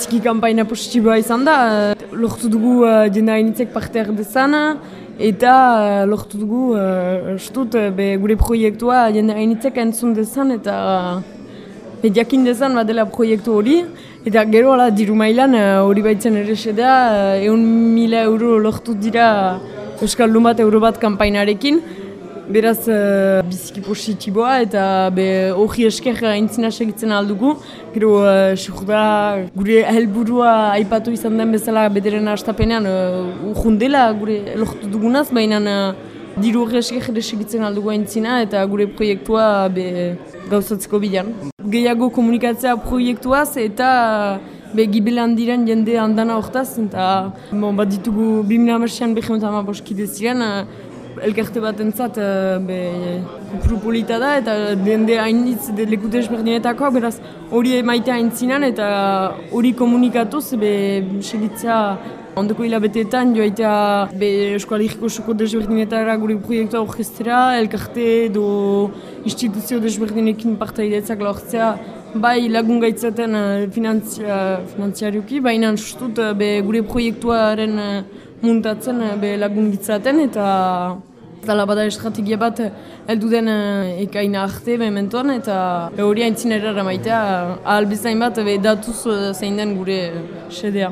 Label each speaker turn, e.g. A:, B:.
A: biziki kanpaina positiboa izan da. Uh, lortu dugu uh, jende hainitzek parte dezan, eta uh, lortu dugu, uh, stut, be, gure proiektua jende hainitzek entzun dezan, eta uh, jakin dezan badela proiektu hori. Eta gero ala diru mailan hori baitzen ere sedea, egun mila euro lortu dira Euskal Lumat Euro bat kanpainarekin. Beraz, uh, biziki positiboa eta hori esker aintzina segitzen aldugu. Gero, uh, gure helburua aipatu izan den bezala bederen astapenean uh, urjundela gure lortu dugunaz, baina uh, diru hori esker segitzen aldugu aintzina eta gure proiektua be, gauzatzeko bilan. Gehiago komunikatzea proiektuaz eta be gibelan diren jende handana hortaz, eta bon, bat ditugu 2008an behin eta amaboskide ziren, elkarte bat entzat da eta dende hainitz de lekute esberdinetako, beraz hori emaitea haintzinan eta hori komunikatuz be segitzea ondoko hilabeteetan joaitea be eskualikiko soko desberdinetara gure proiektua orkestera, elkarte edo instituzio desberdinekin partaidetzak lortzea bai lagun gaitzaten uh, finantziarioki, baina sustut gure proiektuaren muntatzen be lagun gitzaten eta Zala bada estrategia bat heldu den ekaina arte mementoan eta hori haintzin erara maitea ahal bezain bat datuz zein den gure sedea.